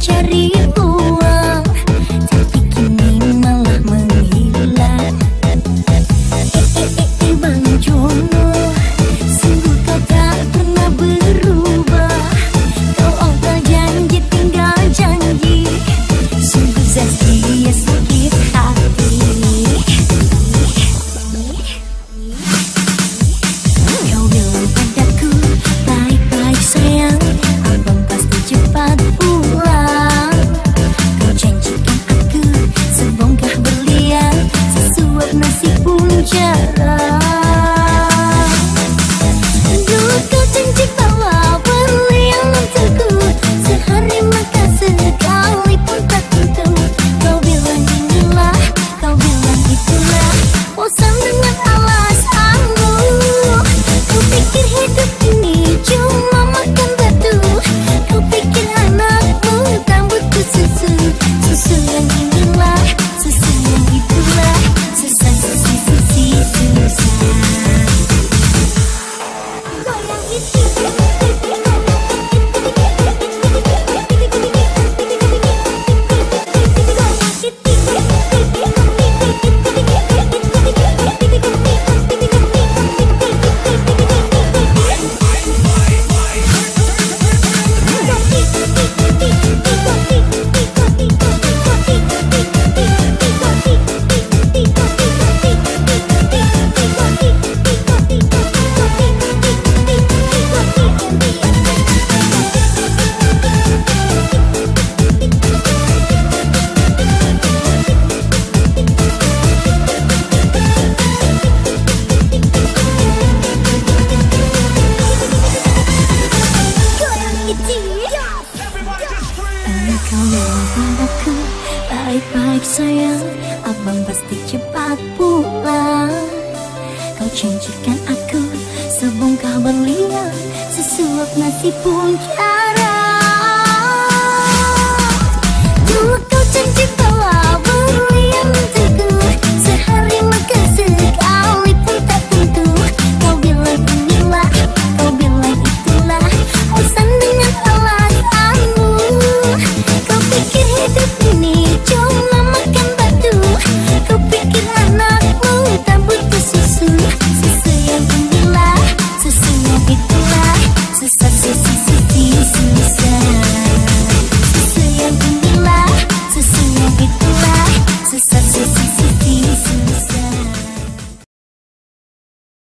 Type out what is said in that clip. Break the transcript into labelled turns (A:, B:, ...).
A: cari uang Tapi kini malah menghilang Eh eh eh eh bang Jono جە sayang Abang pasti cepat pulang Kau janjikan aku sebongkah berlian Sesuap nasi puncak